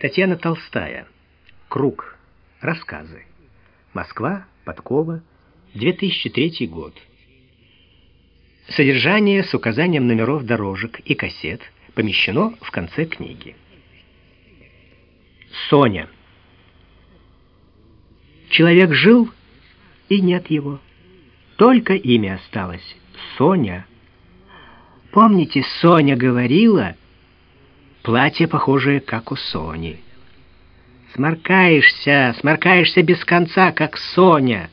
Татьяна Толстая. Круг. Рассказы. Москва. Подкова. 2003 год. Содержание с указанием номеров дорожек и кассет помещено в конце книги. Соня. Человек жил, и нет его. Только имя осталось. Соня. Помните, Соня говорила, платье похожее, как у Сони. Сморкаешься, сморкаешься без конца, как Соня.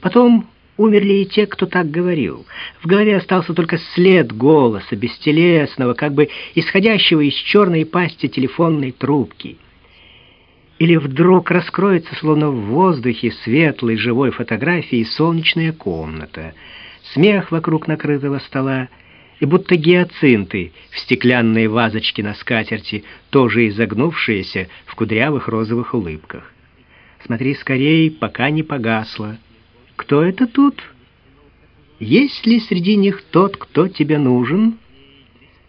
Потом умерли и те, кто так говорил. В голове остался только след голоса, бестелесного, как бы исходящего из черной пасти телефонной трубки. Или вдруг раскроется, словно в воздухе, светлой живой фотографии солнечная комната, смех вокруг накрытого стола, и будто гиацинты в стеклянной вазочке на скатерти, тоже изогнувшиеся в кудрявых розовых улыбках. Смотри скорей, пока не погасло. Кто это тут? Есть ли среди них тот, кто тебе нужен?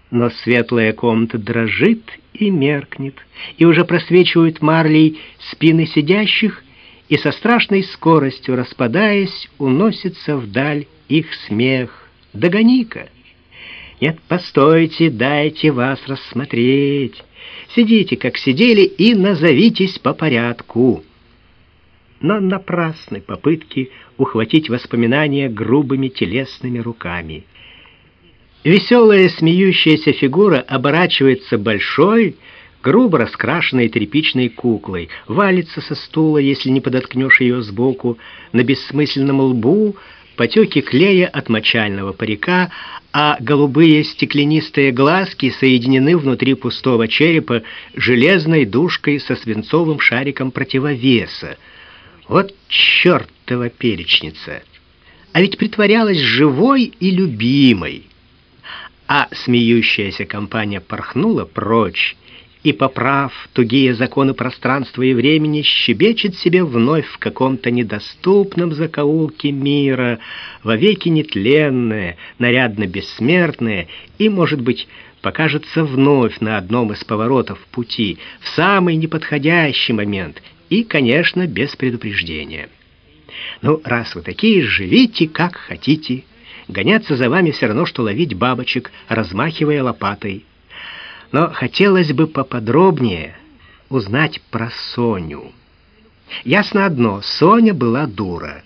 Но светлая комната дрожит и меркнет, и уже просвечивают марлей спины сидящих, и со страшной скоростью, распадаясь, уносится вдаль их смех. Догони-ка! Нет, постойте, дайте вас рассмотреть. Сидите, как сидели, и назовитесь по порядку. Но напрасны попытки ухватить воспоминания грубыми телесными руками. Веселая смеющаяся фигура оборачивается большой, грубо раскрашенной тряпичной куклой, валится со стула, если не подоткнешь ее сбоку, на бессмысленном лбу потеки клея от мочального парика, а голубые стеклянистые глазки соединены внутри пустого черепа железной дужкой со свинцовым шариком противовеса. Вот чертова перечница! А ведь притворялась живой и любимой. А смеющаяся компания порхнула прочь, и, поправ тугие законы пространства и времени, щебечет себе вновь в каком-то недоступном закоулке мира, вовеки нетленное, нарядно бессмертное, и, может быть, покажется вновь на одном из поворотов пути, в самый неподходящий момент, и, конечно, без предупреждения. Ну, раз вы такие, живите как хотите. Гоняться за вами все равно, что ловить бабочек, размахивая лопатой но хотелось бы поподробнее узнать про Соню. Ясно одно, Соня была дура.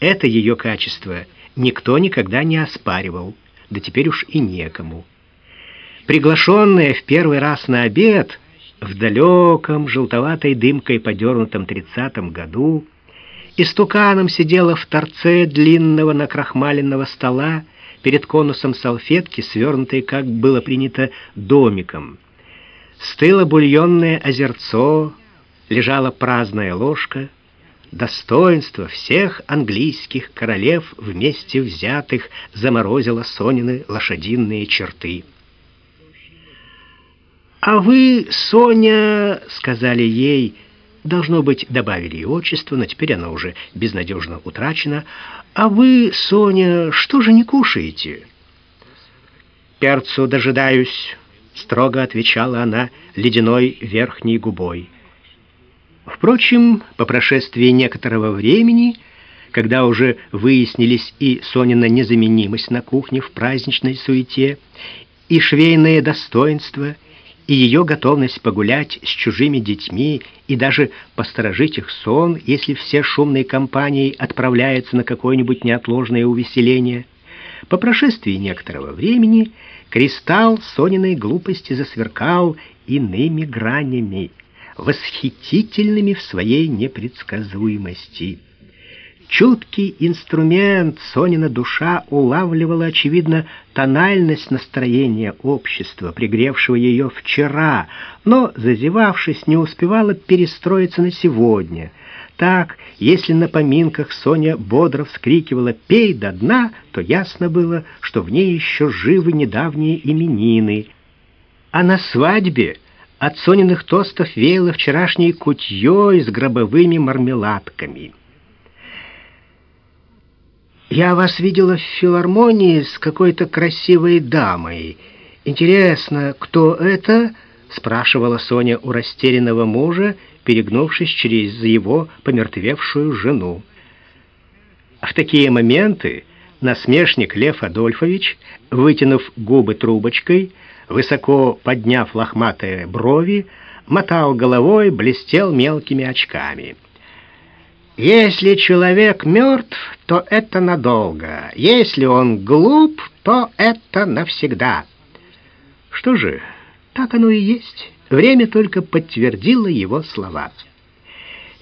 Это ее качество никто никогда не оспаривал, да теперь уж и некому. Приглашенная в первый раз на обед в далеком желтоватой дымкой подернутом тридцатом году, истуканом сидела в торце длинного накрахмаленного стола, перед конусом салфетки, свернутой, как было принято, домиком. Стыло бульонное озерцо, лежала праздная ложка, достоинство всех английских королев вместе взятых заморозило Сонины лошадиные черты. «А вы, Соня, — сказали ей, Должно быть, добавили и отчество, но теперь оно уже безнадежно утрачено. «А вы, Соня, что же не кушаете?» «Перцу дожидаюсь», — строго отвечала она ледяной верхней губой. Впрочем, по прошествии некоторого времени, когда уже выяснились и Сонина незаменимость на кухне в праздничной суете, и швейное достоинство, и ее готовность погулять с чужими детьми и даже посторожить их сон, если все шумной компанией отправляются на какое-нибудь неотложное увеселение. По прошествии некоторого времени кристалл Сониной глупости засверкал иными гранями, восхитительными в своей непредсказуемости. Чуткий инструмент Сонина душа улавливала, очевидно, тональность настроения общества, пригревшего ее вчера, но, зазевавшись, не успевала перестроиться на сегодня. Так, если на поминках Соня бодро вскрикивала «пей до дна», то ясно было, что в ней еще живы недавние именины. А на свадьбе от Сониных тостов веяло вчерашней кутьей с гробовыми мармеладками. Я вас видела в филармонии с какой-то красивой дамой. Интересно, кто это? спрашивала Соня у растерянного мужа, перегнувшись через его помертвевшую жену. В такие моменты насмешник Лев Адольфович, вытянув губы трубочкой, высоко подняв лохматые брови, мотал головой, блестел мелкими очками. «Если человек мертв, то это надолго. Если он глуп, то это навсегда». Что же, так оно и есть. Время только подтвердило его слова.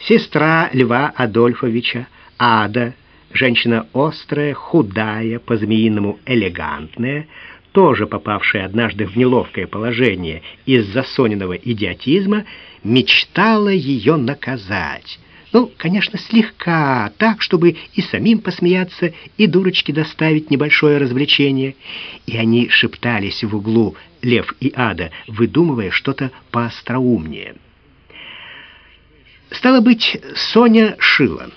Сестра Льва Адольфовича, Ада, женщина острая, худая, по-змеиному элегантная, тоже попавшая однажды в неловкое положение из-за Сониного идиотизма, мечтала ее наказать. Ну, конечно, слегка, так, чтобы и самим посмеяться, и дурочке доставить небольшое развлечение. И они шептались в углу, Лев и Ада, выдумывая что-то поостроумнее. Стало быть, Соня шила.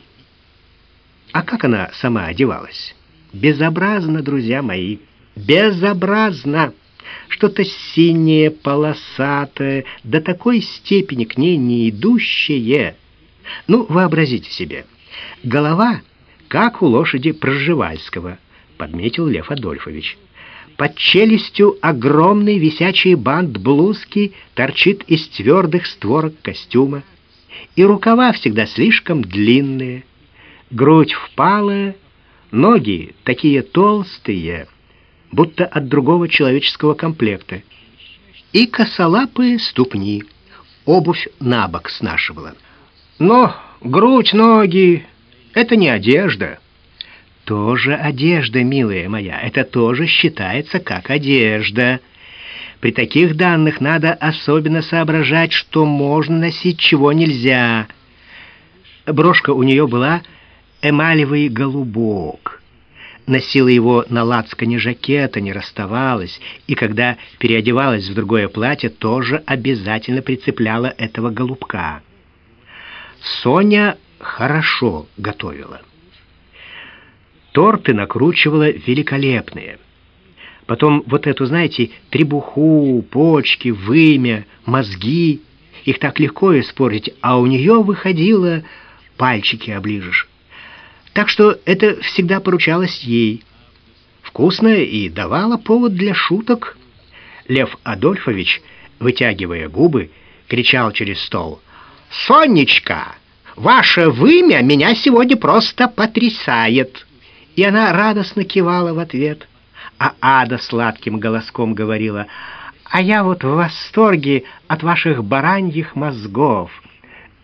А как она сама одевалась? Безобразно, друзья мои, безобразно! Что-то синее, полосатое, до такой степени к ней не идущее. Ну, вообразите себе, голова, как у лошади Пржевальского, подметил Лев Адольфович. Под челюстью огромный висячий бант блузки торчит из твердых створок костюма, и рукава всегда слишком длинные, грудь впалая, ноги такие толстые, будто от другого человеческого комплекта, и косолапые ступни, обувь на бок снашивала. Но грудь, ноги — это не одежда. Тоже одежда, милая моя, это тоже считается как одежда. При таких данных надо особенно соображать, что можно носить, чего нельзя. Брошка у нее была эмалевый голубок. Носила его на лацкане жакета, не расставалась, и когда переодевалась в другое платье, тоже обязательно прицепляла этого голубка. Соня хорошо готовила. Торты накручивала великолепные. Потом вот эту, знаете, требуху, почки, вымя, мозги. Их так легко испортить, а у нее выходило пальчики оближешь. Так что это всегда поручалось ей. Вкусное и давало повод для шуток. Лев Адольфович, вытягивая губы, кричал через стол. «Сонечка, ваше вымя меня сегодня просто потрясает!» И она радостно кивала в ответ. А Ада сладким голоском говорила, «А я вот в восторге от ваших бараньих мозгов».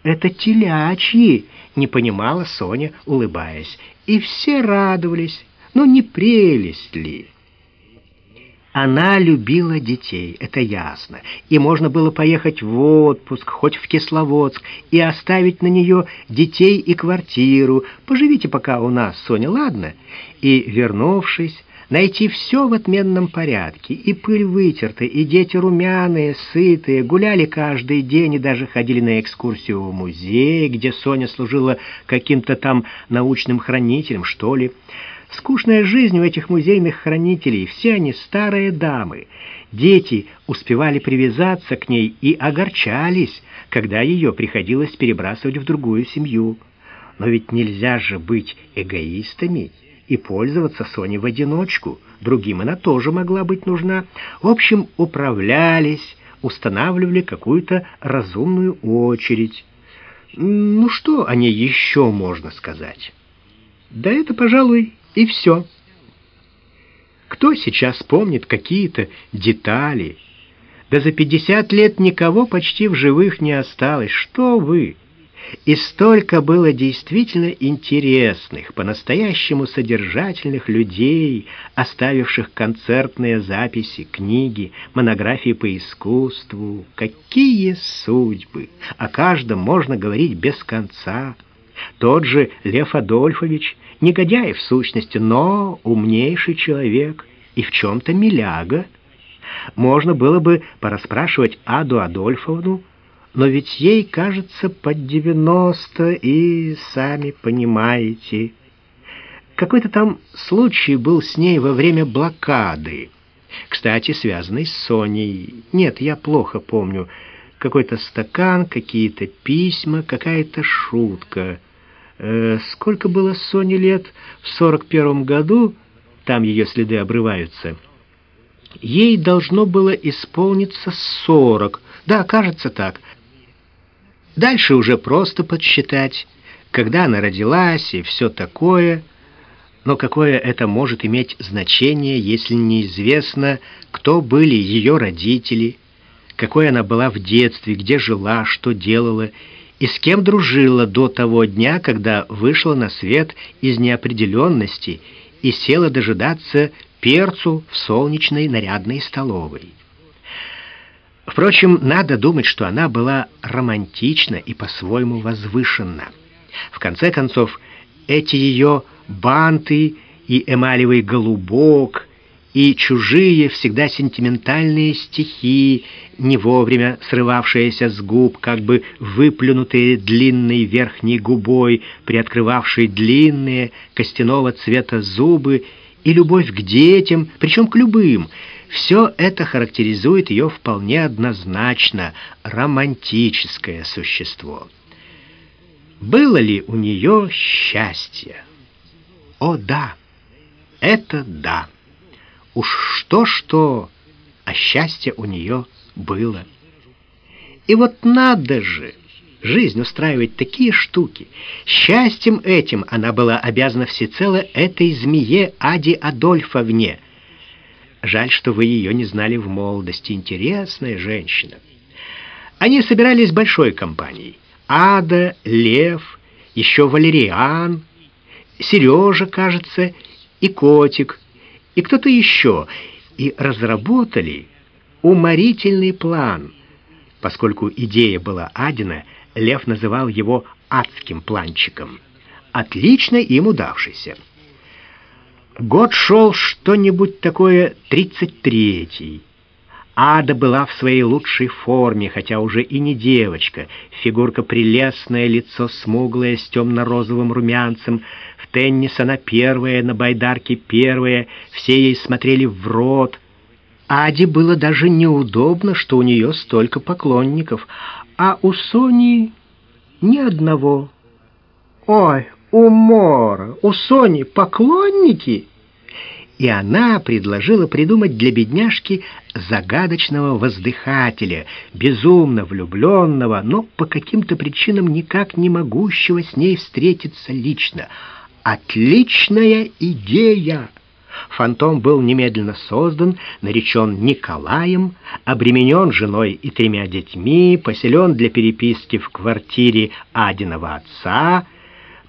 «Это телячьи!» — не понимала Соня, улыбаясь. И все радовались. Ну, не прелесть ли? Она любила детей, это ясно, и можно было поехать в отпуск, хоть в Кисловодск, и оставить на нее детей и квартиру. Поживите пока у нас, Соня, ладно? И, вернувшись, найти все в отменном порядке, и пыль вытерта, и дети румяные, сытые, гуляли каждый день и даже ходили на экскурсию в музей, где Соня служила каким-то там научным хранителем, что ли. Скучная жизнь у этих музейных хранителей, все они старые дамы. Дети успевали привязаться к ней и огорчались, когда ее приходилось перебрасывать в другую семью. Но ведь нельзя же быть эгоистами и пользоваться Соней в одиночку. Другим она тоже могла быть нужна. В общем, управлялись, устанавливали какую-то разумную очередь. Ну что о ней еще можно сказать? Да это, пожалуй, и все. Кто сейчас помнит какие-то детали? Да за пятьдесят лет никого почти в живых не осталось. Что вы? И столько было действительно интересных, по-настоящему содержательных людей, оставивших концертные записи, книги, монографии по искусству. Какие судьбы! О каждом можно говорить без конца. Тот же Лев Адольфович, негодяй в сущности, но умнейший человек и в чем-то миляга. Можно было бы пораспрашивать Аду Адольфовну, но ведь ей, кажется, под девяносто, и сами понимаете. Какой-то там случай был с ней во время блокады. Кстати, связанный с Соней. Нет, я плохо помню. Какой-то стакан, какие-то письма, какая-то шутка. Э, сколько было Соне лет? В сорок первом году, там ее следы обрываются. Ей должно было исполниться сорок. Да, кажется так. Дальше уже просто подсчитать, когда она родилась и все такое. Но какое это может иметь значение, если неизвестно, кто были ее родители, какой она была в детстве, где жила, что делала и с кем дружила до того дня, когда вышла на свет из неопределенности и села дожидаться перцу в солнечной нарядной столовой. Впрочем, надо думать, что она была романтична и по-своему возвышенна. В конце концов, эти ее банты и эмалевый голубок, и чужие, всегда сентиментальные стихи, не вовремя срывавшиеся с губ, как бы выплюнутые длинной верхней губой, приоткрывавшие длинные костяного цвета зубы, и любовь к детям, причем к любым, все это характеризует ее вполне однозначно романтическое существо. Было ли у нее счастье? О, да, это да. Уж что-что, а счастье у нее было. И вот надо же, жизнь устраивать такие штуки. Счастьем этим она была обязана всецело этой змее Аде Адольфовне. Жаль, что вы ее не знали в молодости. Интересная женщина. Они собирались большой компанией. Ада, Лев, еще Валериан, Сережа, кажется, и Котик, и кто-то еще, и разработали уморительный план. Поскольку идея была Адина, Лев называл его «адским планчиком». Отлично им удавшийся. Год шел что-нибудь такое тридцать третий. Ада была в своей лучшей форме, хотя уже и не девочка. Фигурка прелестная, лицо смуглое, с темно-розовым румянцем. В теннис она первая, на байдарке первая. Все ей смотрели в рот. Аде было даже неудобно, что у нее столько поклонников, а у Сони ни одного. Ой, умор! У Сони поклонники! И она предложила придумать для бедняжки загадочного воздыхателя, безумно влюбленного, но по каким-то причинам никак не могущего с ней встретиться лично. Отличная идея! Фантом был немедленно создан, наречен Николаем, обременен женой и тремя детьми, поселен для переписки в квартире Адиного отца.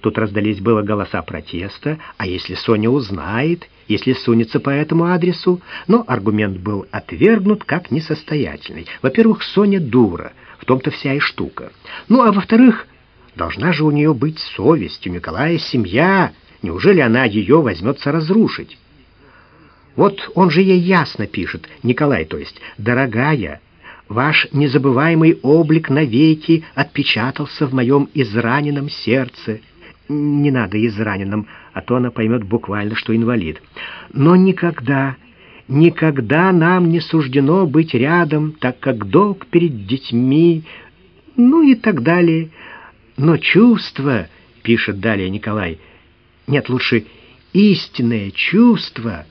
Тут раздались было голоса протеста, а если Соня узнает, если сунется по этому адресу, но аргумент был отвергнут как несостоятельный. Во-первых, Соня дура, в том-то вся и штука. Ну, а во-вторых, должна же у нее быть совесть, у Николая семья. Неужели она ее возьмется разрушить? Вот он же ей ясно пишет, Николай, то есть, «Дорогая, ваш незабываемый облик навеки отпечатался в моем израненном сердце». Не надо израненным, а то она поймет буквально, что инвалид. Но никогда, никогда нам не суждено быть рядом, так как долг перед детьми, ну и так далее. Но чувство, пишет далее Николай, нет, лучше истинное чувство,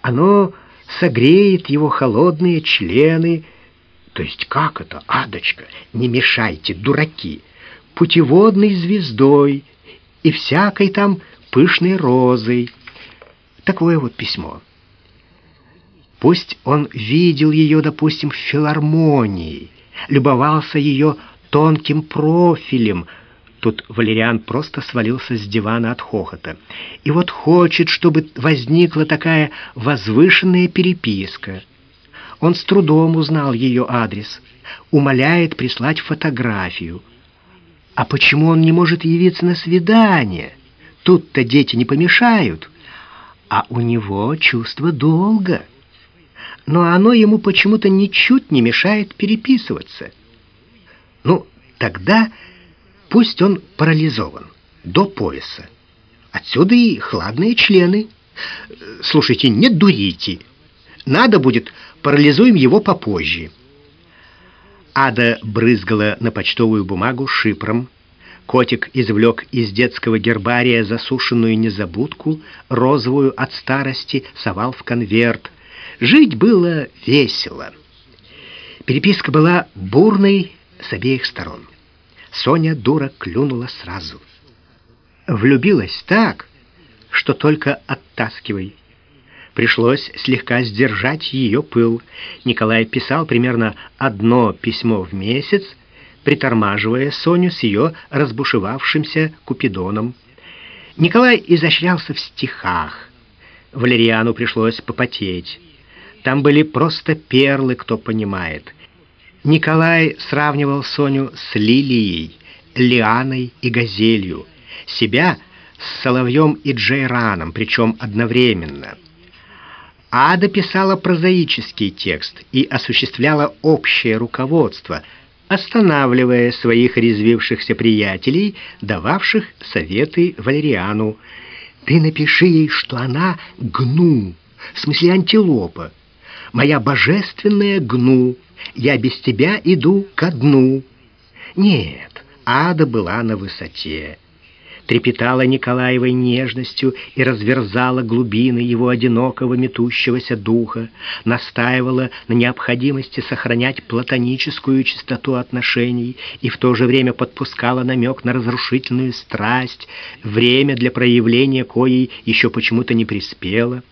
оно согреет его холодные члены. То есть как это, адочка, не мешайте, дураки, путеводной звездой, и всякой там пышной розой. Такое вот письмо. Пусть он видел ее, допустим, в филармонии, любовался ее тонким профилем. Тут Валериан просто свалился с дивана от хохота. И вот хочет, чтобы возникла такая возвышенная переписка. Он с трудом узнал ее адрес, умоляет прислать фотографию. А почему он не может явиться на свидание? Тут-то дети не помешают. А у него чувство долга. Но оно ему почему-то ничуть не мешает переписываться. Ну, тогда пусть он парализован до пояса. Отсюда и хладные члены. Слушайте, не дурите. Надо будет, парализуем его попозже. Ада брызгала на почтовую бумагу шипром. Котик извлек из детского гербария засушенную незабудку, розовую от старости, совал в конверт. Жить было весело. Переписка была бурной с обеих сторон. Соня дура клюнула сразу. Влюбилась так, что только оттаскивай. Пришлось слегка сдержать ее пыл. Николай писал примерно одно письмо в месяц, притормаживая Соню с ее разбушевавшимся купидоном. Николай изощрялся в стихах. Валериану пришлось попотеть. Там были просто перлы, кто понимает. Николай сравнивал Соню с лилией, лианой и газелью, себя с соловьем и джейраном, причем одновременно. Ада писала прозаический текст и осуществляла общее руководство – останавливая своих резвившихся приятелей, дававших советы Валериану. «Ты напиши ей, что она гну, в смысле антилопа. Моя божественная гну, я без тебя иду ко дну». Нет, ада была на высоте трепетала Николаевой нежностью и разверзала глубины его одинокого метущегося духа, настаивала на необходимости сохранять платоническую чистоту отношений и в то же время подпускала намек на разрушительную страсть, время для проявления коей еще почему-то не приспело.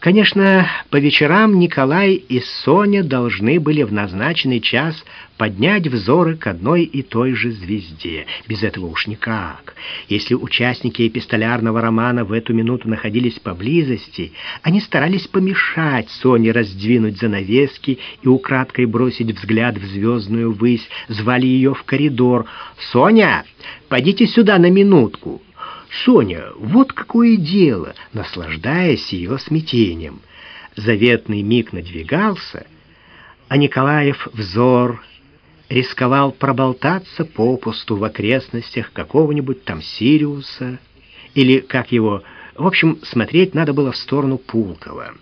Конечно, по вечерам Николай и Соня должны были в назначенный час поднять взоры к одной и той же звезде. Без этого уж никак. Если участники эпистолярного романа в эту минуту находились поблизости, они старались помешать Соне раздвинуть занавески и украдкой бросить взгляд в звездную высь, звали ее в коридор. «Соня, пойдите сюда на минутку!» Соня, вот какое дело, наслаждаясь ее смятением. Заветный миг надвигался, а Николаев взор рисковал проболтаться попусту в окрестностях какого-нибудь там Сириуса или, как его, в общем, смотреть надо было в сторону Пулкова.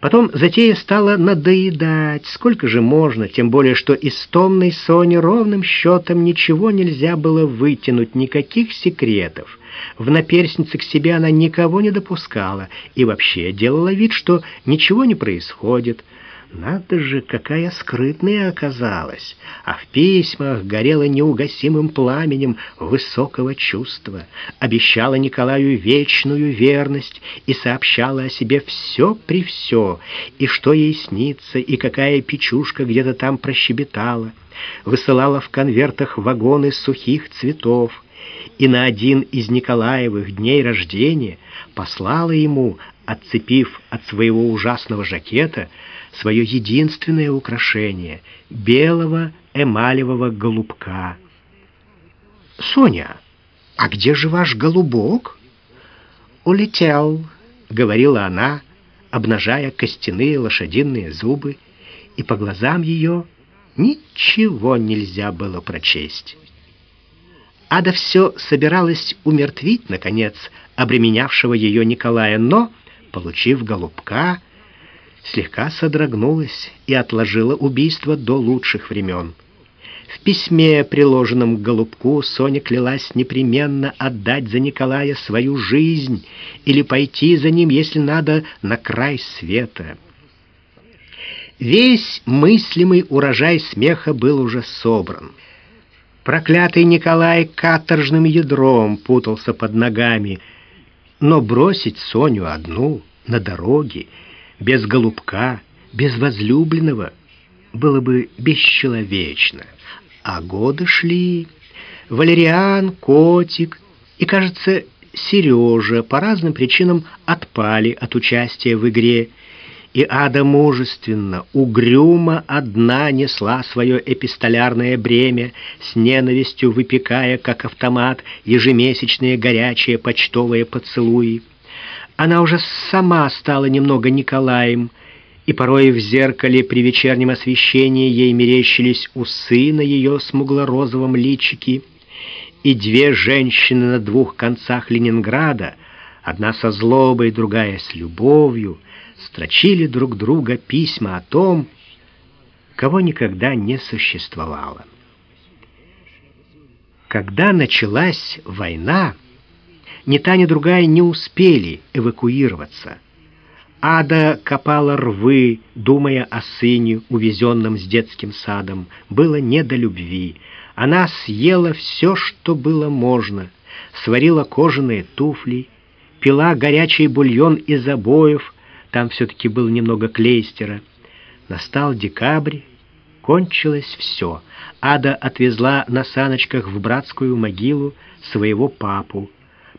Потом затея стала надоедать. Сколько же можно, тем более, что из томной Сони ровным счетом ничего нельзя было вытянуть, никаких секретов. В наперснице к себе она никого не допускала и вообще делала вид, что ничего не происходит. Надо же, какая скрытная оказалась, а в письмах горела неугасимым пламенем высокого чувства, обещала Николаю вечную верность и сообщала о себе все при все, и что ей снится, и какая печушка где-то там прощебетала, высылала в конвертах вагоны сухих цветов, и на один из Николаевых дней рождения послала ему, отцепив от своего ужасного жакета, свое единственное украшение — белого эмалевого голубка. «Соня, а где же ваш голубок?» «Улетел», — говорила она, обнажая костяные лошадиные зубы, и по глазам ее ничего нельзя было прочесть. Ада все собиралась умертвить, наконец, обременявшего ее Николая, но, получив голубка, слегка содрогнулась и отложила убийство до лучших времен. В письме, приложенном к Голубку, Соня клялась непременно отдать за Николая свою жизнь или пойти за ним, если надо, на край света. Весь мыслимый урожай смеха был уже собран. Проклятый Николай каторжным ядром путался под ногами, но бросить Соню одну на дороге без голубка, без возлюбленного было бы бесчеловечно. А годы шли. Валериан, Котик и, кажется, Сережа по разным причинам отпали от участия в игре, и Ада мужественно, угрюмо одна несла свое эпистолярное бремя, с ненавистью выпекая, как автомат, ежемесячные горячие почтовые поцелуи. Она уже сама стала немного Николаем, и порой в зеркале при вечернем освещении ей мерещились усы на ее смугло-розовом личике, и две женщины на двух концах Ленинграда одна со злобой, другая с любовью, строчили друг друга письма о том, кого никогда не существовало. Когда началась война, ни та, ни другая не успели эвакуироваться. Ада копала рвы, думая о сыне, увезенном с детским садом. Было не до любви. Она съела все, что было можно, сварила кожаные туфли, пила горячий бульон из обоев, там все-таки было немного клейстера. Настал декабрь, кончилось все. Ада отвезла на саночках в братскую могилу своего папу,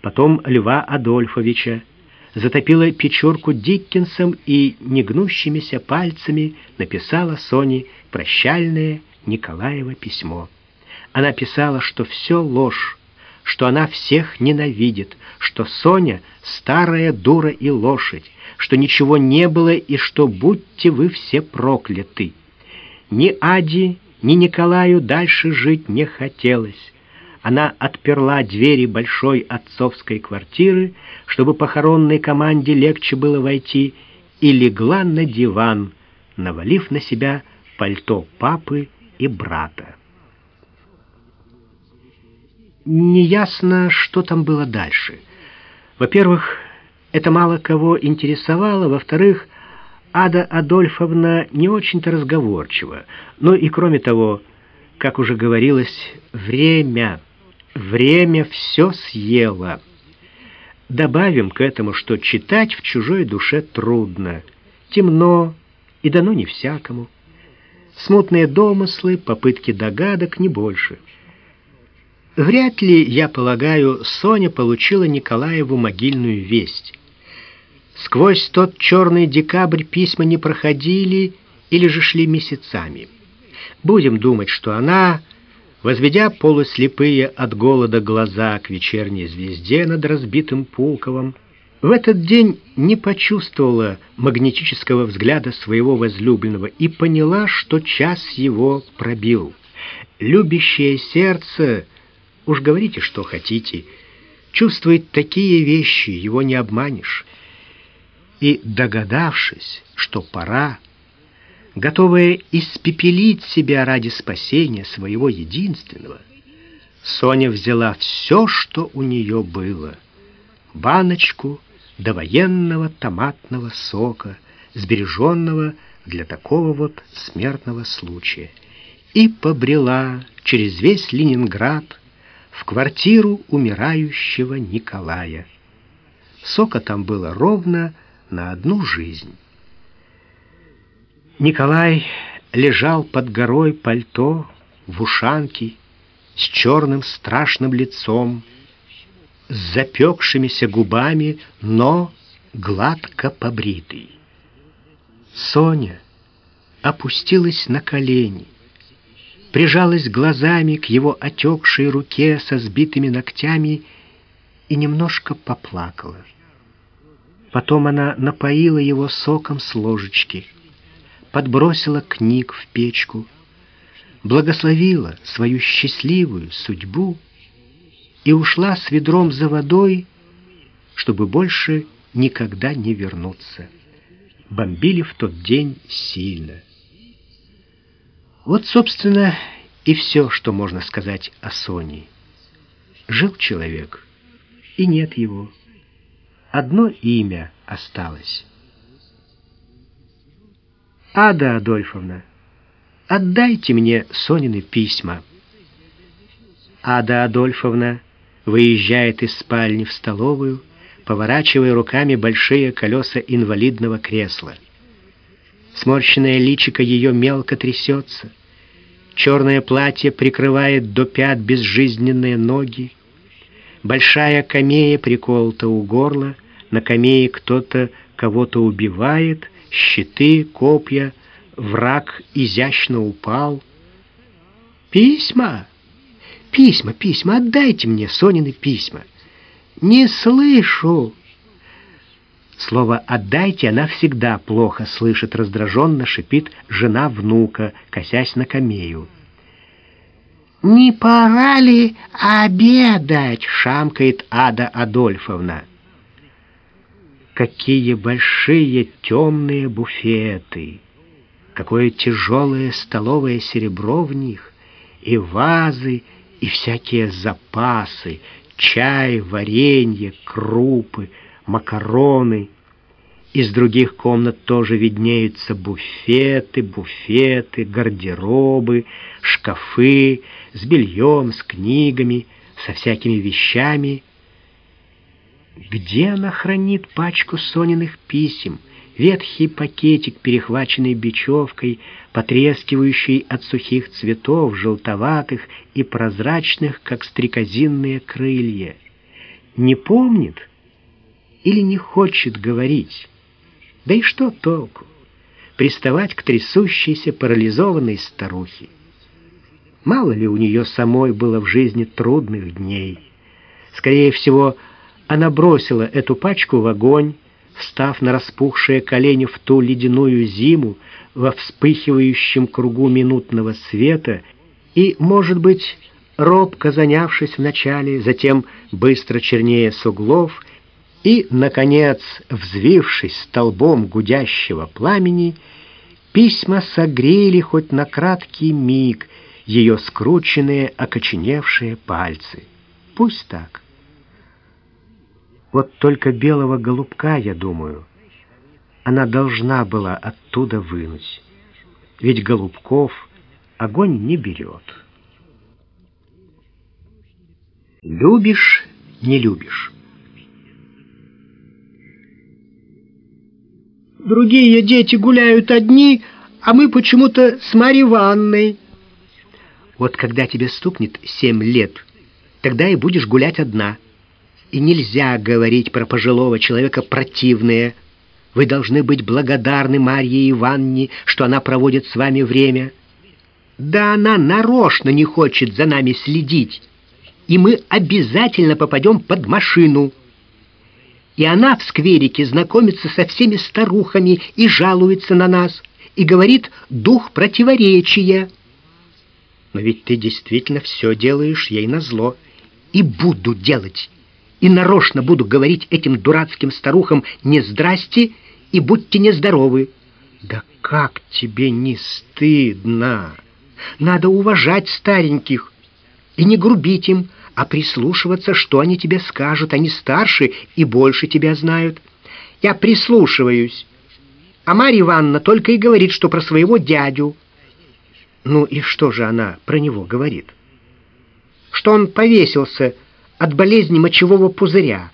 потом Льва Адольфовича, затопила печурку Диккенсом и негнущимися пальцами написала Соне прощальное Николаево письмо. Она писала, что все ложь, что она всех ненавидит, что Соня — старая дура и лошадь, что ничего не было и что будьте вы все прокляты. Ни Ади, ни Николаю дальше жить не хотелось. Она отперла двери большой отцовской квартиры, чтобы похоронной команде легче было войти, и легла на диван, навалив на себя пальто папы и брата. Неясно, что там было дальше. Во-первых, это мало кого интересовало, во-вторых, Ада Адольфовна не очень-то разговорчива. Ну и кроме того, как уже говорилось, время, время все съело. Добавим к этому, что читать в чужой душе трудно, темно и дано не всякому. Смутные домыслы, попытки догадок, не больше — Вряд ли, я полагаю, Соня получила Николаеву могильную весть. Сквозь тот черный декабрь письма не проходили или же шли месяцами. Будем думать, что она, возведя полуслепые от голода глаза к вечерней звезде над разбитым Пулковым, в этот день не почувствовала магнетического взгляда своего возлюбленного и поняла, что час его пробил. Любящее сердце — Уж говорите, что хотите. Чувствует такие вещи, его не обманешь. И, догадавшись, что пора, готовая испепелить себя ради спасения своего единственного, Соня взяла все, что у нее было. Баночку довоенного томатного сока, сбереженного для такого вот смертного случая, и побрела через весь Ленинград, в квартиру умирающего Николая. Сока там было ровно на одну жизнь. Николай лежал под горой пальто в ушанке с черным страшным лицом, с запекшимися губами, но гладко побритый. Соня опустилась на колени, прижалась глазами к его отекшей руке со сбитыми ногтями и немножко поплакала. Потом она напоила его соком с ложечки, подбросила книг в печку, благословила свою счастливую судьбу и ушла с ведром за водой, чтобы больше никогда не вернуться. Бомбили в тот день сильно. Вот, собственно, и все, что можно сказать о Соне. Жил человек, и нет его. Одно имя осталось. Ада Адольфовна, отдайте мне Сонины письма. Ада Адольфовна выезжает из спальни в столовую, поворачивая руками большие колеса инвалидного кресла. Сморщенное личико ее мелко трясется. Черное платье прикрывает до пят безжизненные ноги. Большая камея приколота у горла. На камее кто-то кого-то убивает. Щиты, копья. Враг изящно упал. «Письма! Письма, письма! Отдайте мне Сонины письма!» «Не слышу!» Слово «отдайте» она всегда плохо слышит, раздраженно шипит жена внука, косясь на камею. «Не пора ли обедать?» — шамкает Ада Адольфовна. Какие большие темные буфеты! Какое тяжелое столовое серебро в них! И вазы, и всякие запасы, чай, варенье, крупы, макароны. Из других комнат тоже виднеются буфеты, буфеты, гардеробы, шкафы с бельем, с книгами, со всякими вещами. Где она хранит пачку Сониных писем, ветхий пакетик, перехваченный бечевкой, потрескивающий от сухих цветов, желтоватых и прозрачных, как стрекозинные крылья? Не помнит или не хочет говорить? Да и что толку? Приставать к трясущейся, парализованной старухе. Мало ли у нее самой было в жизни трудных дней. Скорее всего, она бросила эту пачку в огонь, встав на распухшие колени в ту ледяную зиму во вспыхивающем кругу минутного света и, может быть, робко занявшись вначале, затем быстро чернее с углов и, наконец, взвившись столбом гудящего пламени, письма согрели хоть на краткий миг ее скрученные, окоченевшие пальцы. Пусть так. Вот только белого голубка, я думаю, она должна была оттуда вынуть. Ведь голубков огонь не берет. Любишь, не любишь. Другие дети гуляют одни, а мы почему-то с Марьей Ванной. Вот когда тебе стукнет семь лет, тогда и будешь гулять одна. И нельзя говорить про пожилого человека противное. Вы должны быть благодарны Марье Ивановне, что она проводит с вами время. Да она нарочно не хочет за нами следить, и мы обязательно попадем под машину и она в скверике знакомится со всеми старухами и жалуется на нас, и говорит «дух противоречия». Но ведь ты действительно все делаешь ей назло. И буду делать. И нарочно буду говорить этим дурацким старухам «не здрасте» и «будьте нездоровы». Да как тебе не стыдно? Надо уважать стареньких и не грубить им, а прислушиваться, что они тебе скажут. Они старше и больше тебя знают. Я прислушиваюсь. А Марья Ивановна только и говорит, что про своего дядю. Ну и что же она про него говорит? Что он повесился от болезни мочевого пузыря.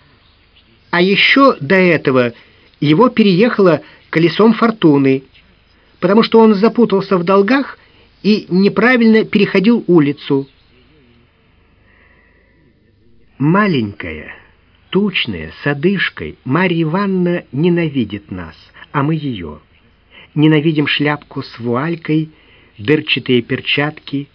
А еще до этого его переехало колесом фортуны, потому что он запутался в долгах и неправильно переходил улицу. Маленькая, тучная, с одышкой, Марья Ивановна ненавидит нас, а мы ее. Ненавидим шляпку с вуалькой, дырчатые перчатки,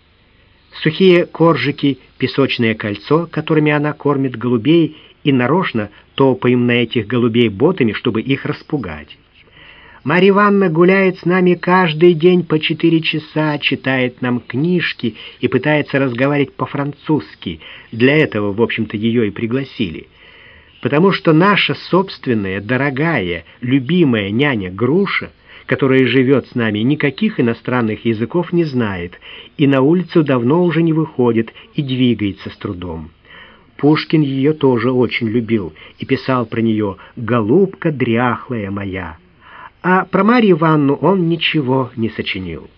сухие коржики, песочное кольцо, которыми она кормит голубей, и нарочно топаем на этих голубей ботами, чтобы их распугать. Марья Ивановна гуляет с нами каждый день по четыре часа, читает нам книжки и пытается разговаривать по-французски. Для этого, в общем-то, ее и пригласили. Потому что наша собственная, дорогая, любимая няня Груша, которая живет с нами, никаких иностранных языков не знает, и на улицу давно уже не выходит и двигается с трудом. Пушкин ее тоже очень любил и писал про нее «Голубка дряхлая моя». А про Марью Ивановну он ничего не сочинил.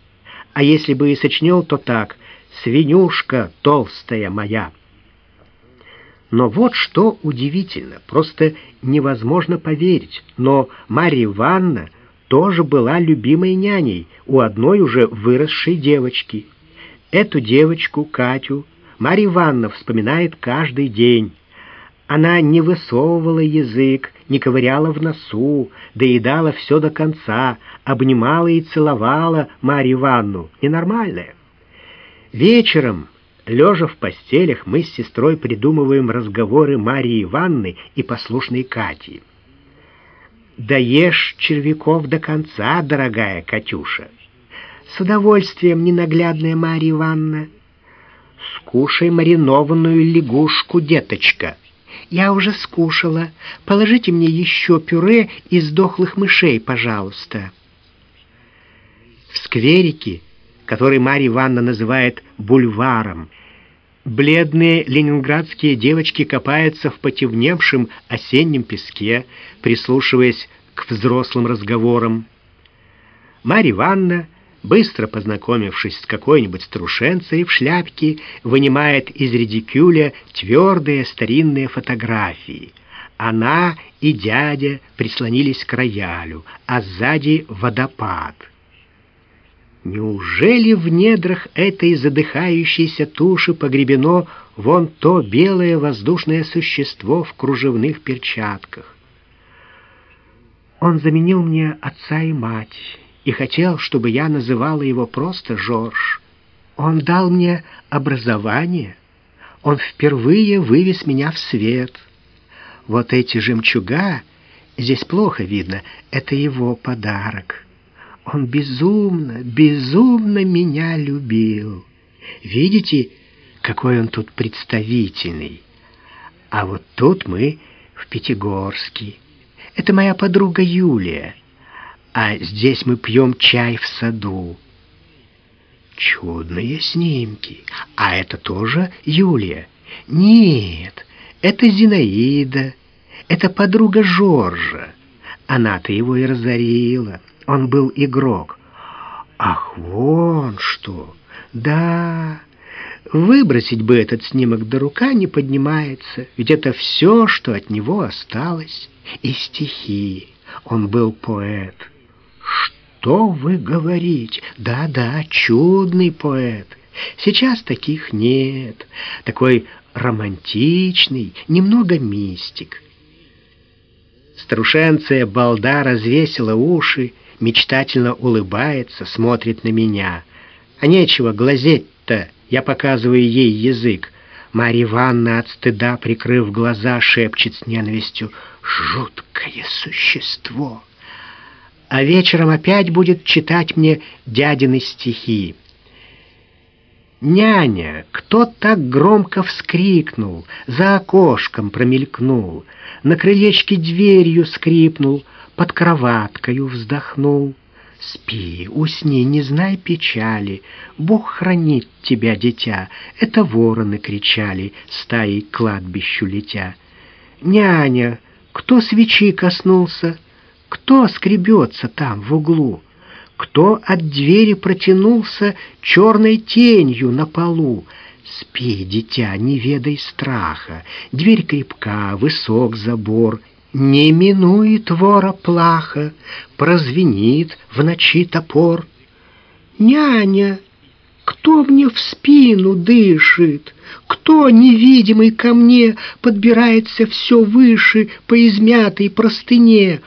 А если бы и сочинил, то так «Свинюшка толстая моя». Но вот что удивительно, просто невозможно поверить, но Марья Ивановна тоже была любимой няней у одной уже выросшей девочки. Эту девочку, Катю, Марья Ивановна вспоминает каждый день. Она не высовывала язык, не ковыряла в носу, доедала все до конца, обнимала и целовала Марью Ивановну. Ненормальная. Вечером, лежа в постелях, мы с сестрой придумываем разговоры Марии Ивановны и послушной Кати. «Даешь червяков до конца, дорогая Катюша!» «С удовольствием, ненаглядная Марья Ивановна!» «Скушай маринованную лягушку, деточка!» Я уже скушала. Положите мне еще пюре из дохлых мышей, пожалуйста. В скверике, который Марья Ивановна называет бульваром, бледные ленинградские девочки копаются в потемневшем осеннем песке, прислушиваясь к взрослым разговорам. Марья Ивановна быстро познакомившись с какой-нибудь струшенцей в шляпке, вынимает из редикюля твердые старинные фотографии. Она и дядя прислонились к роялю, а сзади водопад. Неужели в недрах этой задыхающейся туши погребено вон то белое воздушное существо в кружевных перчатках? Он заменил мне отца и мать и хотел, чтобы я называла его просто Жорж. Он дал мне образование. Он впервые вывез меня в свет. Вот эти жемчуга, здесь плохо видно, это его подарок. Он безумно, безумно меня любил. Видите, какой он тут представительный. А вот тут мы в Пятигорске. Это моя подруга Юлия а здесь мы пьем чай в саду. Чудные снимки. А это тоже Юлия? Нет, это Зинаида. Это подруга Жоржа. Она-то его и разорила. Он был игрок. Ах, вон что! Да, выбросить бы этот снимок, да рука не поднимается, ведь это все, что от него осталось. И стихи. Он был поэт. Что вы говорите? Да-да, чудный поэт. Сейчас таких нет. Такой романтичный, немного мистик. Старушенция балда развесила уши, мечтательно улыбается, смотрит на меня. А нечего глазеть-то, я показываю ей язык. Марья Ивановна от стыда, прикрыв глаза, шепчет с ненавистью «Жуткое существо!» а вечером опять будет читать мне дядины стихи. «Няня, кто так громко вскрикнул, за окошком промелькнул, на крылечке дверью скрипнул, под кроваткою вздохнул. Спи, усни, не знай печали, Бог хранит тебя, дитя, это вороны кричали, стаей к кладбищу летя. Няня, кто свечи коснулся, кто скребется там в углу? Кто от двери протянулся черной тенью на полу? Спи, дитя, не ведай страха. Дверь крепка, высок забор. Не минует вора плаха, прозвенит в ночи топор. Няня, кто мне в спину дышит? Кто, невидимый ко мне, подбирается все выше по измятой простыне?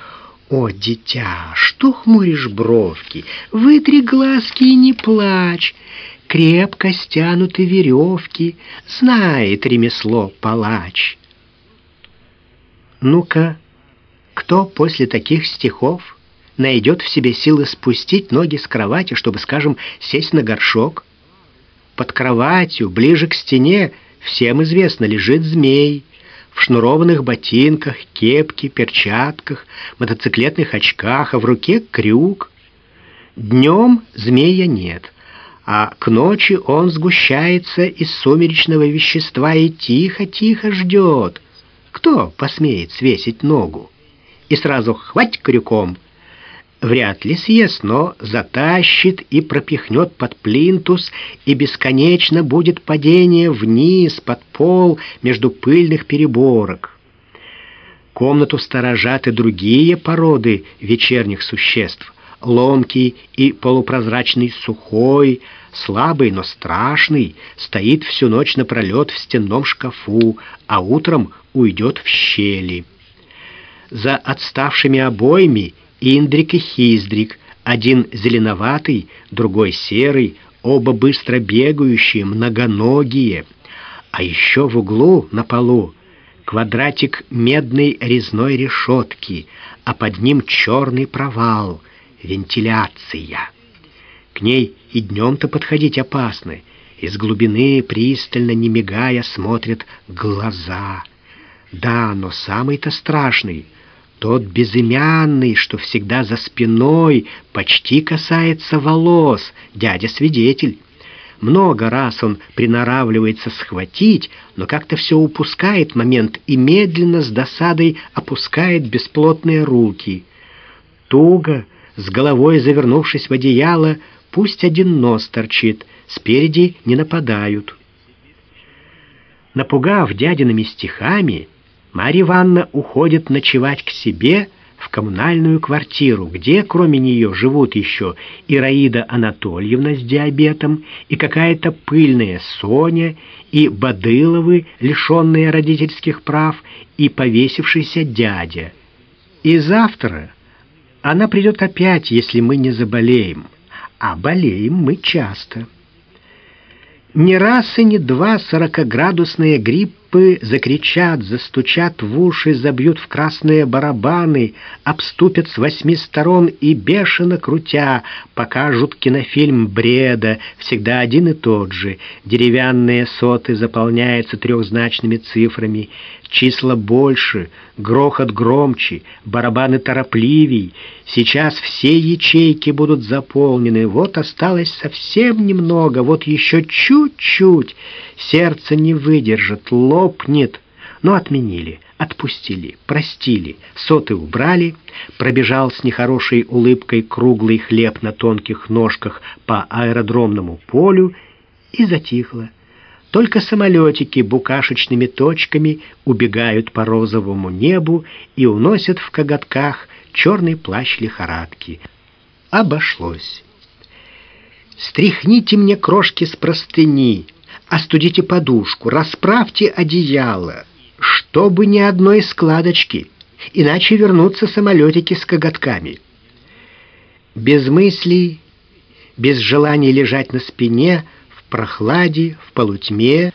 О, дитя, что хмуришь бровки? Вытри глазки и не плачь. Крепко стянуты веревки, знает ремесло палач. Ну-ка, кто после таких стихов найдет в себе силы спустить ноги с кровати, чтобы, скажем, сесть на горшок? Под кроватью, ближе к стене, всем известно, лежит змей в шнурованных ботинках, кепке, перчатках, мотоциклетных очках, а в руке крюк. Днем змея нет, а к ночи он сгущается из сумеречного вещества и тихо-тихо ждет. Кто посмеет свесить ногу? И сразу хвать крюком — вряд ли съест, но затащит и пропихнет под плинтус, и бесконечно будет падение вниз, под пол, между пыльных переборок. Комнату сторожат и другие породы вечерних существ. Ломкий и полупрозрачный сухой, слабый, но страшный, стоит всю ночь напролет в стенном шкафу, а утром уйдет в щели. За отставшими обоями Индрик и Хиздрик, один зеленоватый, другой серый, оба быстро бегающие, многоногие. А еще в углу на полу квадратик медной резной решетки, а под ним черный провал, вентиляция. К ней и днем-то подходить опасно. Из глубины, пристально не мигая, смотрят глаза. Да, но самый-то страшный — тот безымянный, что всегда за спиной, почти касается волос, дядя-свидетель. Много раз он приноравливается схватить, но как-то все упускает момент и медленно с досадой опускает бесплотные руки. Туго, с головой завернувшись в одеяло, пусть один нос торчит, спереди не нападают. Напугав дядиными стихами, Марья Ивановна уходит ночевать к себе в коммунальную квартиру, где кроме нее живут еще Ираида Анатольевна с диабетом, и какая-то пыльная Соня, и Бадыловы, лишенные родительских прав, и повесившийся дядя. И завтра она придет опять, если мы не заболеем, а болеем мы часто. Не раз и не два сорокоградусные гриппы закричат, застучат в уши, забьют в красные барабаны, обступят с восьми сторон и, бешено крутя, покажут кинофильм бреда, всегда один и тот же. Деревянные соты заполняются трехзначными цифрами, числа больше, грохот громче, барабаны торопливей. Сейчас все ячейки будут заполнены, вот осталось совсем немного, вот еще чуть-чуть. Сердце не выдержит, лопнет. Но отменили, отпустили, простили, соты убрали, пробежал с нехорошей улыбкой круглый хлеб на тонких ножках по аэродромному полю и затихло. Только самолетики букашечными точками убегают по розовому небу и уносят в коготках черный плащ лихорадки. Обошлось. Стряхните мне крошки с простыни, остудите подушку, расправьте одеяло, чтобы ни одной складочки, иначе вернутся самолетики с коготками. Без мыслей, без желания лежать на спине — прохладе, в полутьме,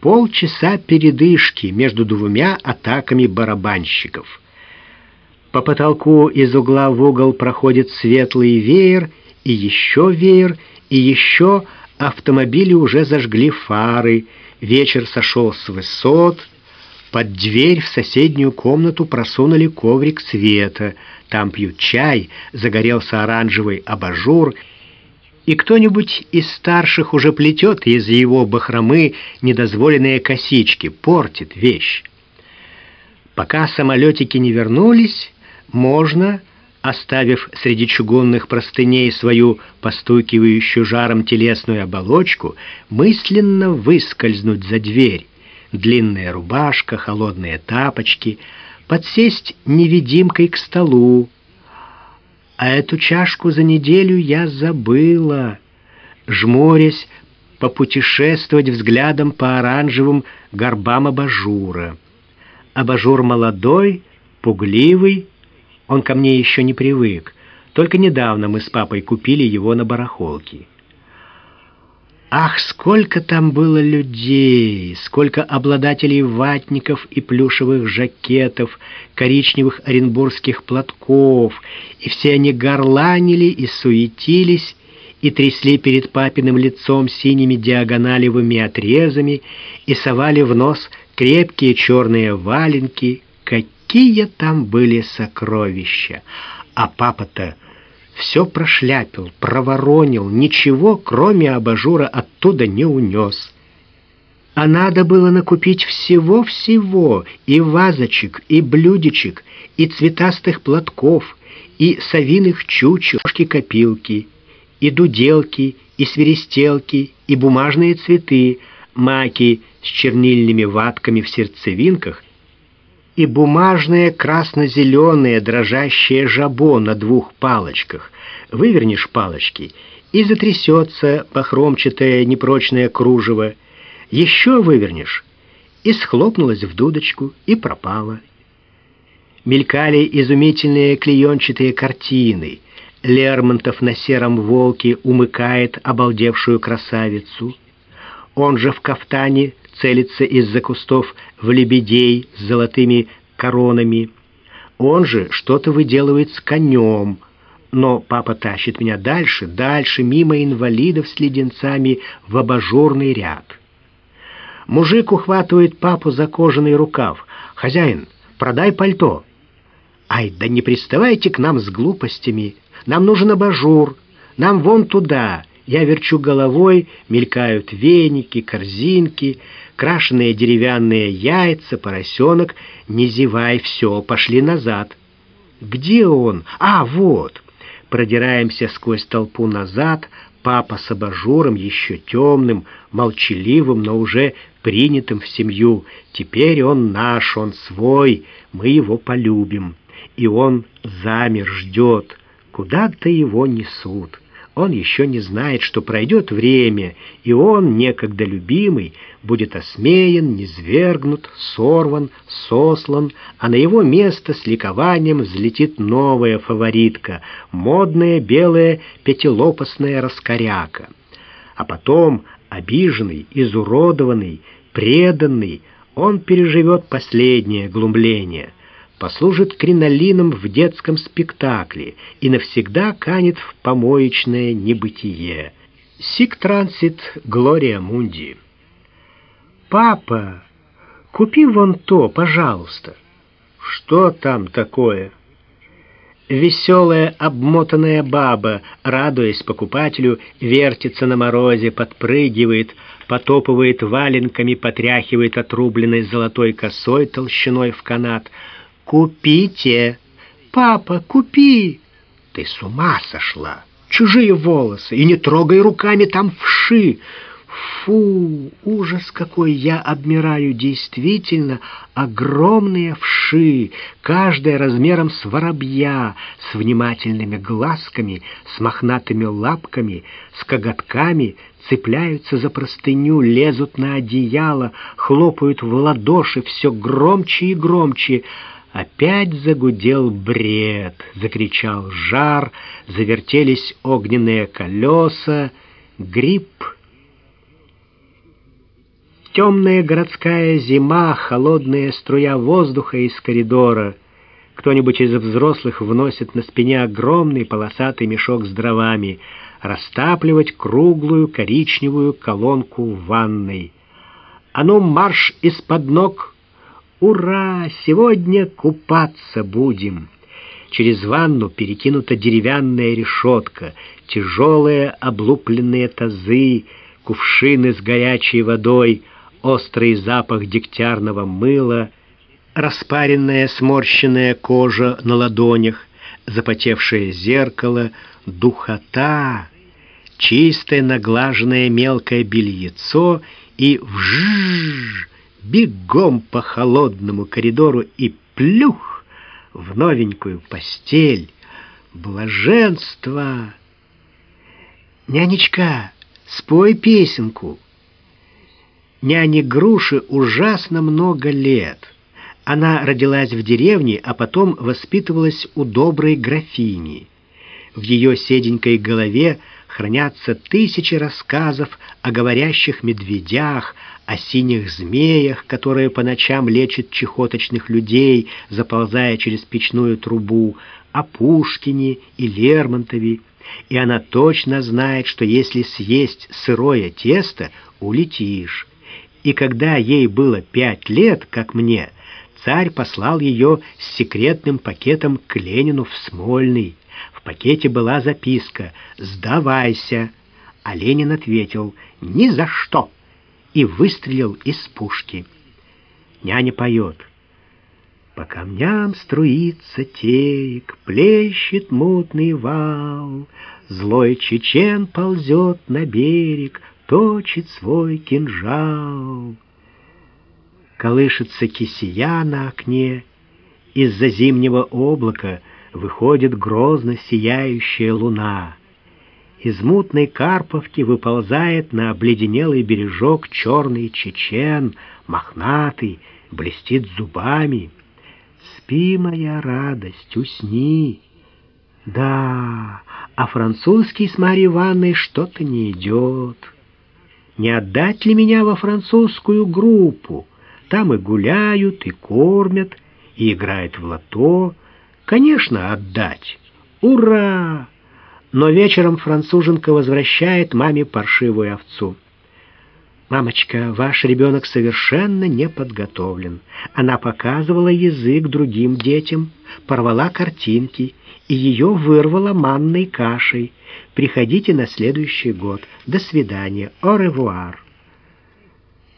полчаса передышки между двумя атаками барабанщиков. По потолку из угла в угол проходит светлый веер, и еще веер, и еще автомобили уже зажгли фары, вечер сошел с высот, под дверь в соседнюю комнату просунули коврик света, там пьют чай, загорелся оранжевый абажур — и кто-нибудь из старших уже плетет из его бахромы недозволенные косички, портит вещь. Пока самолетики не вернулись, можно, оставив среди чугунных простыней свою постукивающую жаром телесную оболочку, мысленно выскользнуть за дверь. Длинная рубашка, холодные тапочки, подсесть невидимкой к столу, а эту чашку за неделю я забыла, жмурясь, попутешествовать взглядом по оранжевым горбам абажура. Абажур молодой, пугливый, он ко мне еще не привык. Только недавно мы с папой купили его на барахолке. Ах, сколько там было людей, сколько обладателей ватников и плюшевых жакетов, коричневых оренбургских платков, и все они горланили и суетились, и трясли перед папиным лицом синими диагоналевыми отрезами, и совали в нос крепкие черные валенки. Какие там были сокровища! А папа-то все прошляпил, проворонил, ничего, кроме абажура, оттуда не унес. А надо было накупить всего-всего, и вазочек, и блюдечек, и цветастых платков, и совиных чучел, копилки, и дуделки, и свиристелки, и бумажные цветы, маки с чернильными ватками в сердцевинках и бумажное красно-зеленое дрожащее жабо на двух палочках. Вывернешь палочки, и затрясется похромчатое непрочное кружево. Еще вывернешь, и схлопнулась в дудочку, и пропала. Мелькали изумительные клеенчатые картины. Лермонтов на сером волке умыкает обалдевшую красавицу. Он же в кафтане целится из-за кустов в лебедей с золотыми коронами. Он же что-то выделывает с конем, но папа тащит меня дальше, дальше, мимо инвалидов с леденцами в абажурный ряд. Мужик ухватывает папу за кожаный рукав. «Хозяин, продай пальто». «Ай, да не приставайте к нам с глупостями. Нам нужен абажур. Нам вон туда». Я верчу головой, мелькают веники, корзинки, крашеные деревянные яйца, поросенок. Не зевай, все, пошли назад. Где он? А, вот. Продираемся сквозь толпу назад, папа с абажуром, еще темным, молчаливым, но уже принятым в семью. Теперь он наш, он свой, мы его полюбим. И он замер, ждет, куда-то его несут. Он еще не знает, что пройдет время, и он, некогда любимый, будет осмеян, низвергнут, сорван, сослан, а на его место с ликованием взлетит новая фаворитка, модная белая пятилопастная раскоряка. А потом, обиженный, изуродованный, преданный, он переживет последнее глумление — послужит кринолином в детском спектакле и навсегда канет в помоечное небытие. Сик трансит Глория Мунди. «Папа, купи вон то, пожалуйста». «Что там такое?» Веселая обмотанная баба, радуясь покупателю, вертится на морозе, подпрыгивает, потопывает валенками, потряхивает отрубленной золотой косой толщиной в канат — «Купите! Папа, купи!» «Ты с ума сошла! Чужие волосы! И не трогай руками, там вши!» Фу, ужас какой, я обмираю действительно огромные вши, каждая размером с воробья, с внимательными глазками, с мохнатыми лапками, с коготками, цепляются за простыню, лезут на одеяло, хлопают в ладоши все громче и громче, Опять загудел бред, закричал жар, завертелись огненные колеса, гриб. Темная городская зима, холодная струя воздуха из коридора. Кто-нибудь из взрослых вносит на спине огромный полосатый мешок с дровами, растапливать круглую коричневую колонку в ванной. А ну марш из-под ног — Ура! Сегодня купаться будем. Через ванну перекинута деревянная решетка, тяжелые облупленные тазы, кувшины с горячей водой, острый запах дегтярного мыла, распаренная сморщенная кожа на ладонях, запотевшее зеркало, духота, чистое наглаженное мелкое бельецо и вжжж бегом по холодному коридору и плюх в новенькую постель. Блаженство! Нянечка, спой песенку. Няне Груши ужасно много лет. Она родилась в деревне, а потом воспитывалась у доброй графини. В ее седенькой голове хранятся тысячи рассказов о говорящих медведях, о синих змеях, которые по ночам лечат чехоточных людей, заползая через печную трубу, о Пушкине и Лермонтове. И она точно знает, что если съесть сырое тесто, улетишь. И когда ей было пять лет, как мне, царь послал ее с секретным пакетом к Ленину в Смольный. В пакете была записка «Сдавайся». А Ленин ответил «Ни за что» и выстрелил из пушки. Няня поет. По камням струится тек, плещет мутный вал, Злой чечен ползет на берег, точит свой кинжал. Колышется кисия на окне, из-за зимнего облака выходит грозно сияющая луна. Из мутной Карповки выползает на обледенелый бережок черный чечен, мохнатый, блестит зубами. Спи, моя радость, усни. Да, а французский с Марьей Ивановной что-то не идет. Не отдать ли меня во французскую группу? Там и гуляют, и кормят, и играют в лото. Конечно, отдать. Ура! Но вечером француженка возвращает маме паршивую овцу. «Мамочка, ваш ребенок совершенно не подготовлен». Она показывала язык другим детям, порвала картинки, и ее вырвала манной кашей. Приходите на следующий год. До свидания. Revoir.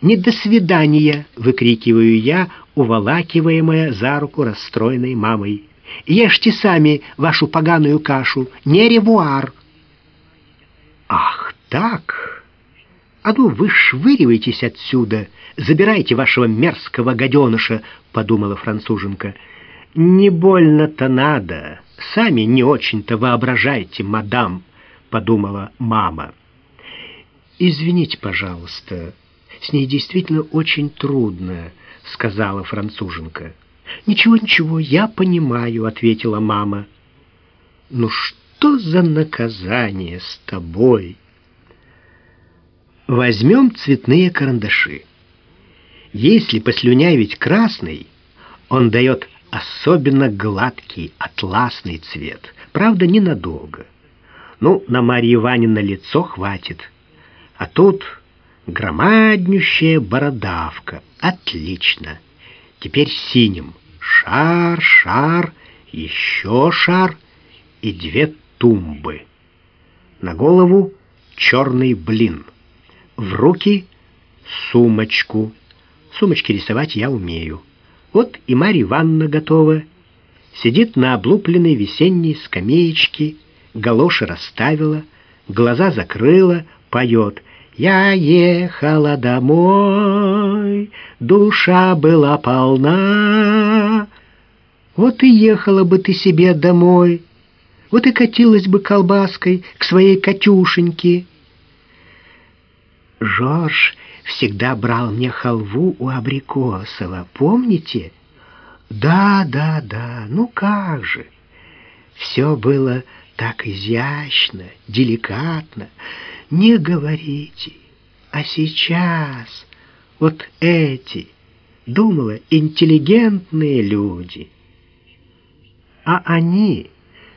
«Не до свидания!» — выкрикиваю я, уволакиваемая за руку расстроенной мамой. «Ешьте сами вашу поганую кашу! Не ревуар!» «Ах так!» «А ну, вы отсюда! Забирайте вашего мерзкого гаденыша!» — подумала француженка. «Не больно-то надо. Сами не очень-то воображайте, мадам!» — подумала мама. «Извините, пожалуйста, с ней действительно очень трудно», — сказала француженка. «Ничего, ничего, я понимаю», — ответила мама. «Ну что за наказание с тобой?» Возьмем цветные карандаши. Если послюнявить красный, он дает особенно гладкий, атласный цвет. Правда, ненадолго. Ну, на Марье Ивановна лицо хватит. А тут громаднющая бородавка. Отлично. Теперь синим. Шар, шар, еще шар и две тумбы. На голову черный блин в руки сумочку. Сумочки рисовать я умею. Вот и Марья Ивановна готова. Сидит на облупленной весенней скамеечке, галоши расставила, глаза закрыла, поет «Я ехала домой, душа была полна». Вот и ехала бы ты себе домой, вот и катилась бы колбаской к своей Катюшеньке. Жорж всегда брал мне халву у Абрикосова, помните? Да, да, да, ну как же. Все было так изящно, деликатно. Не говорите. А сейчас вот эти, думала, интеллигентные люди. А они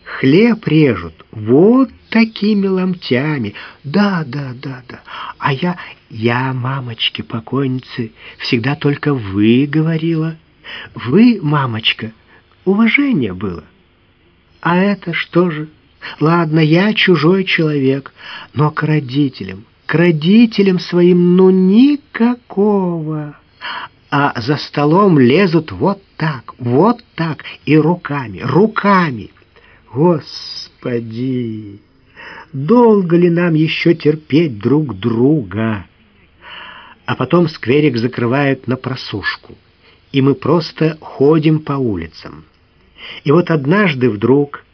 хлеб режут вот такими ломтями. Да, да, да, да. А я, я, мамочке покойницы, всегда только вы говорила. Вы, мамочка, уважение было. А это что же? Ладно, я чужой человек, но к родителям, к родителям своим ну никакого. А за столом лезут вот так, вот так и руками, руками. Господи, долго ли нам еще терпеть друг друга? А потом скверик закрывают на просушку, и мы просто ходим по улицам. И вот однажды вдруг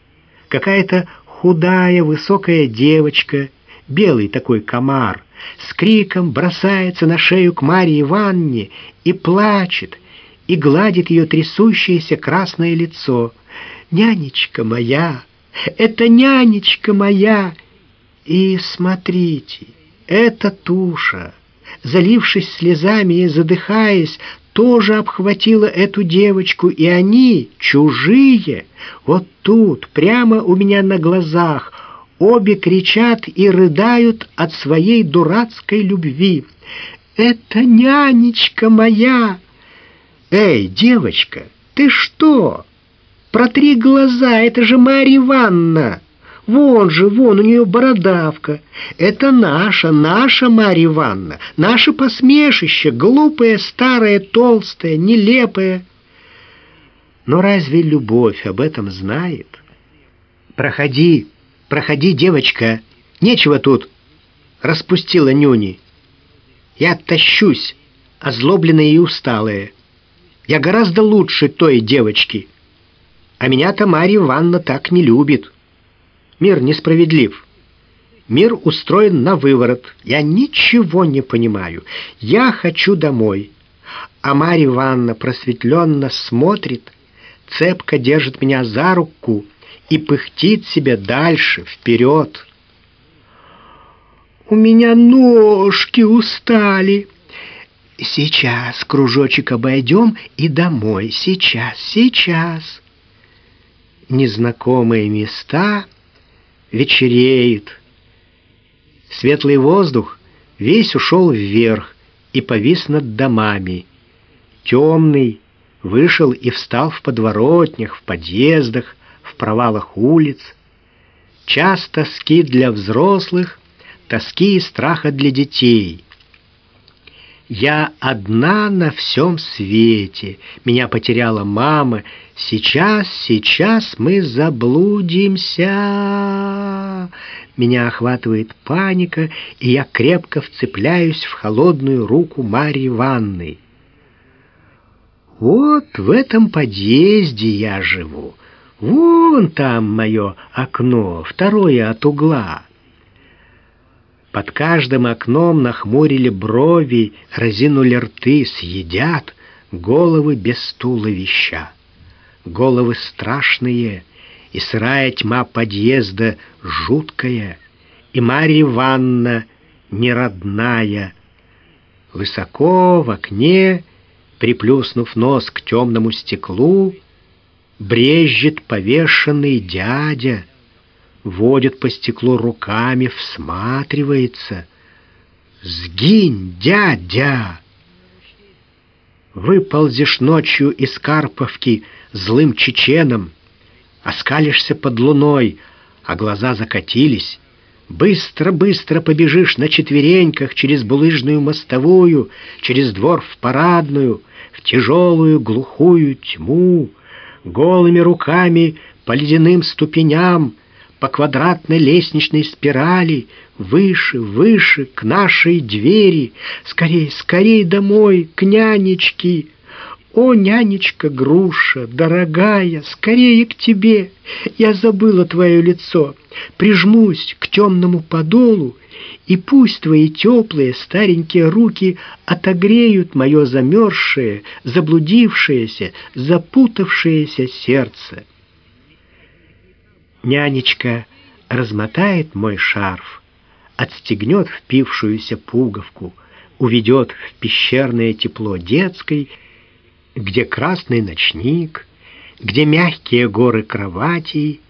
какая-то худая высокая девочка, белый такой комар, с криком бросается на шею к Марье Ивановне и плачет, и гладит ее трясущееся красное лицо — нянечка моя, это нянечка моя. И смотрите, эта туша, залившись слезами и задыхаясь, тоже обхватила эту девочку, и они, чужие, вот тут, прямо у меня на глазах, обе кричат и рыдают от своей дурацкой любви. «Это нянечка моя!» «Эй, девочка, ты что?» Протри глаза, это же Марья Ивановна. Вон же, вон у нее бородавка. Это наша, наша Марья Ивановна, наше посмешище, глупое, старое, толстое, нелепое. Но разве любовь об этом знает? Проходи, проходи, девочка, нечего тут, распустила нюни. Я тащусь, озлобленная и усталая. Я гораздо лучше той девочки. А меня-то Марья Ивановна так не любит. Мир несправедлив. Мир устроен на выворот. Я ничего не понимаю. Я хочу домой. А Марья Ивановна просветленно смотрит, цепко держит меня за руку и пыхтит себе дальше, вперед. «У меня ножки устали!» «Сейчас кружочек обойдем и домой. Сейчас, сейчас!» незнакомые места вечереют. Светлый воздух весь ушел вверх и повис над домами. Темный вышел и встал в подворотнях, в подъездах, в провалах улиц. Час тоски для взрослых, тоски и страха для детей — я одна на всем свете. Меня потеряла мама. Сейчас, сейчас мы заблудимся. Меня охватывает паника, и я крепко вцепляюсь в холодную руку Марьи Ивановны. Вот в этом подъезде я живу. Вон там мое окно, второе от угла. Под каждым окном нахмурили брови, разинули рты, съедят головы без туловища. Головы страшные, и сырая тьма подъезда жуткая, и Марья Ивановна неродная. Высоко в окне, приплюснув нос к темному стеклу, брежет повешенный дядя — водит по стеклу руками, всматривается. «Сгинь, дядя!» Выползешь ночью из Карповки злым чеченом, оскалишься под луной, а глаза закатились. Быстро-быстро побежишь на четвереньках через булыжную мостовую, через двор в парадную, в тяжелую глухую тьму, голыми руками по ледяным ступеням, по квадратной лестничной спирали, выше, выше, к нашей двери. Скорей, скорей домой, к нянечке. О, нянечка груша, дорогая, скорее к тебе. Я забыла твое лицо. Прижмусь к темному подолу, и пусть твои теплые старенькие руки отогреют мое замерзшее, заблудившееся, запутавшееся сердце. Нянечка размотает мой шарф, отстегнет впившуюся пуговку, уведет в пещерное тепло детской, где красный ночник, где мягкие горы кроватей,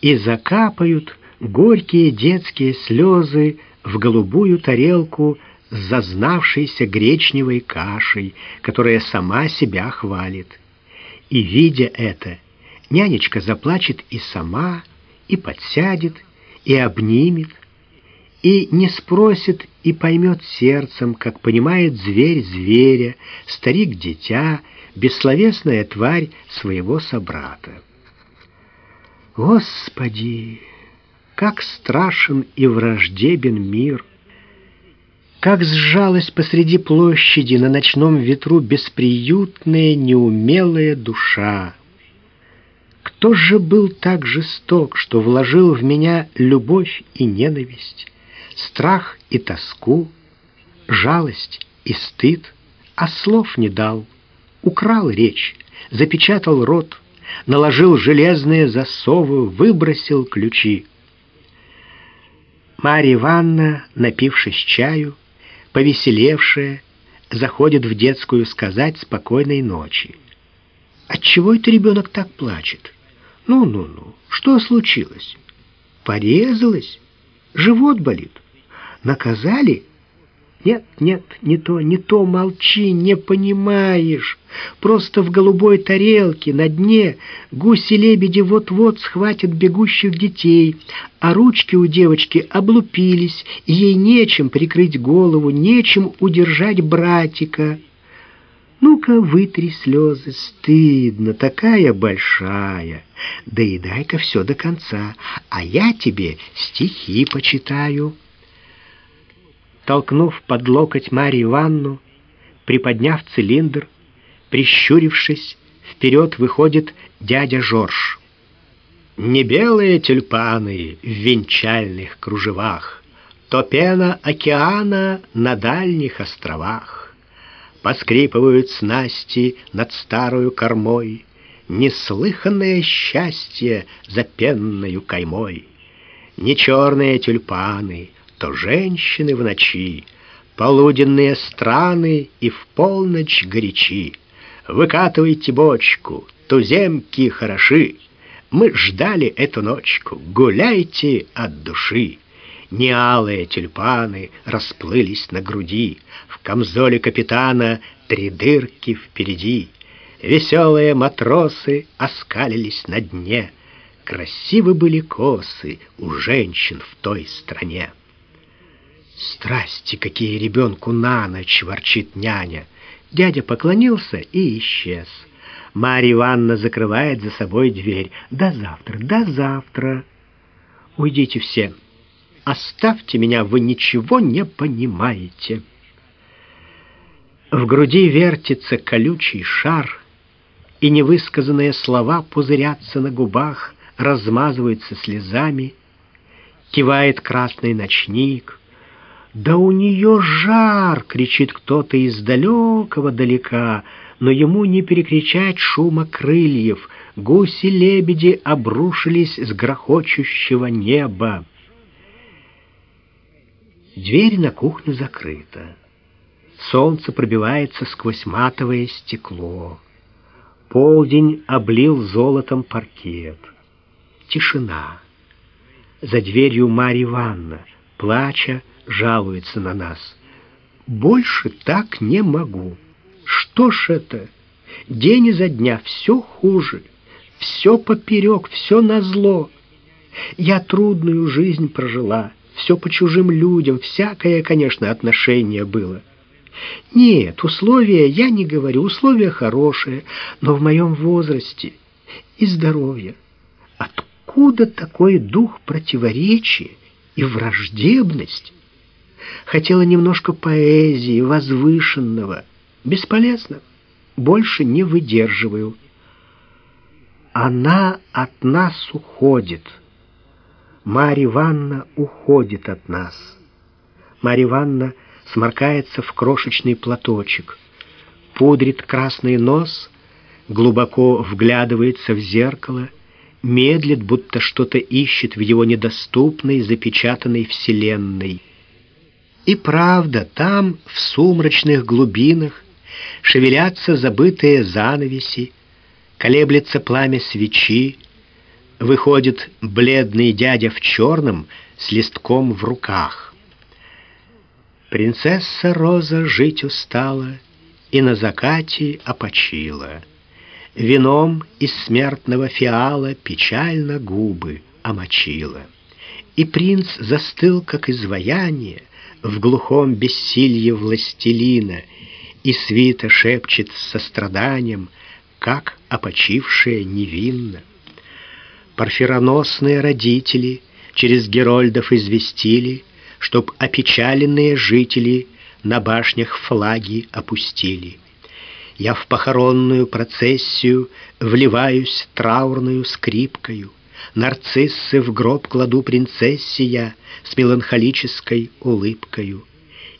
и закапают горькие детские слезы в голубую тарелку с зазнавшейся гречневой кашей, которая сама себя хвалит. И, видя это, Нянечка заплачет и сама, и подсядет, и обнимет, и не спросит и поймет сердцем, как понимает зверь зверя, старик дитя, бессловесная тварь своего собрата. Господи, как страшен и враждебен мир! Как сжалась посреди площади на ночном ветру бесприютная, неумелая душа! Кто же был так жесток, что вложил в меня любовь и ненависть, страх и тоску, жалость и стыд, а слов не дал, украл речь, запечатал рот, наложил железные засовы, выбросил ключи. Марья Ивановна, напившись чаю, повеселевшая, заходит в детскую сказать спокойной ночи. Отчего это ребенок так плачет? Ну-ну-ну, что случилось? Порезалась? Живот болит? Наказали? Нет, нет, не то, не то, молчи, не понимаешь. Просто в голубой тарелке на дне гуси-лебеди вот-вот схватят бегущих детей, а ручки у девочки облупились, ей нечем прикрыть голову, нечем удержать братика. Ну-ка, вытри слезы, стыдно, такая большая. Да и дай-ка все до конца, а я тебе стихи почитаю. Толкнув под локоть Марию Ивановну, приподняв цилиндр, прищурившись, вперед выходит дядя Жорж. Не белые тюльпаны в венчальных кружевах, то пена океана на дальних островах Поскрипывают снасти над старую кормой, Неслыханное счастье за пенною каймой. Не черные тюльпаны, то женщины в ночи, Полуденные страны и в полночь горячи. Выкатывайте бочку, туземки хороши, Мы ждали эту ночку, гуляйте от души. Неалые тюльпаны расплылись на груди, камзоле капитана три дырки впереди. Веселые матросы оскалились на дне. Красивы были косы у женщин в той стране. «Страсти, какие ребенку на ночь!» — ворчит няня. Дядя поклонился и исчез. Марья Ивановна закрывает за собой дверь. «До завтра, до завтра!» «Уйдите все! Оставьте меня, вы ничего не понимаете!» В груди вертится колючий шар, и невысказанные слова пузырятся на губах, размазываются слезами, кивает красный ночник — «Да у нее жар!» — кричит кто-то из далекого далека, но ему не перекричать шума крыльев. Гуси-лебеди обрушились с грохочущего неба. Дверь на кухню закрыта. Солнце пробивается сквозь матовое стекло. Полдень облил золотом паркет. Тишина. За дверью Марья Ивановна, плача, жалуется на нас. Больше так не могу. Что ж это? День изо дня все хуже, все поперек, все назло. Я трудную жизнь прожила, все по чужим людям, всякое, конечно, отношение было. Нет, условия, я не говорю, условия хорошие, но в моем возрасте и здоровье. Откуда такой дух противоречия и враждебность? Хотела немножко поэзии, возвышенного. Бесполезно. Больше не выдерживаю. Она от нас уходит. Марья Ивановна уходит от нас. Марья Ивановна сморкается в крошечный платочек, пудрит красный нос, глубоко вглядывается в зеркало, медлит, будто что-то ищет в его недоступной, запечатанной вселенной. И правда, там, в сумрачных глубинах, шевелятся забытые занавеси, колеблется пламя свечи, выходит бледный дядя в черном с листком в руках. Принцесса Роза жить устала и на закате опочила. Вином из смертного фиала печально губы омочила. И принц застыл, как изваяние, в глухом бессилье властелина, и свита шепчет с состраданием, как опочившая невинно. Парфироносные родители через Герольдов известили, чтоб опечаленные жители на башнях флаги опустили. Я в похоронную процессию вливаюсь траурную скрипкою, Нарциссы в гроб кладу принцессе я С меланхолической улыбкою.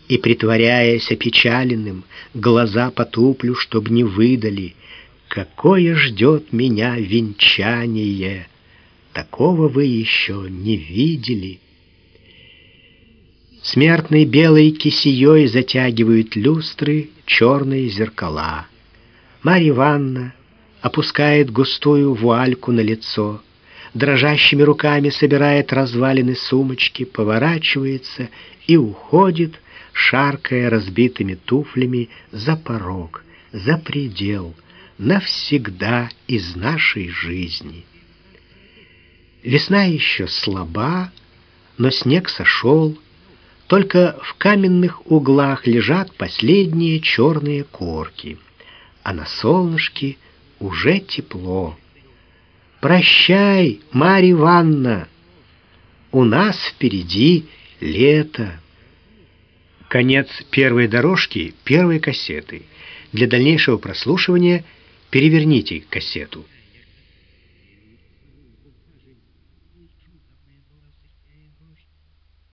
И, притворяясь опечаленным, Глаза потуплю, чтоб не выдали, Какое ждет меня венчание, Такого вы еще не видели. Смертной белой кисеей затягивают люстры черные зеркала. Марья Ивановна опускает густую вуальку на лицо — дрожащими руками собирает развалины сумочки, поворачивается и уходит, шаркая разбитыми туфлями за порог, за предел, навсегда из нашей жизни. Весна еще слаба, но снег сошел, только в каменных углах лежат последние черные корки, а на солнышке уже тепло. Прощай, Марья Ивановна, у нас впереди лето. Конец первой дорожки первой кассеты. Для дальнейшего прослушивания переверните кассету.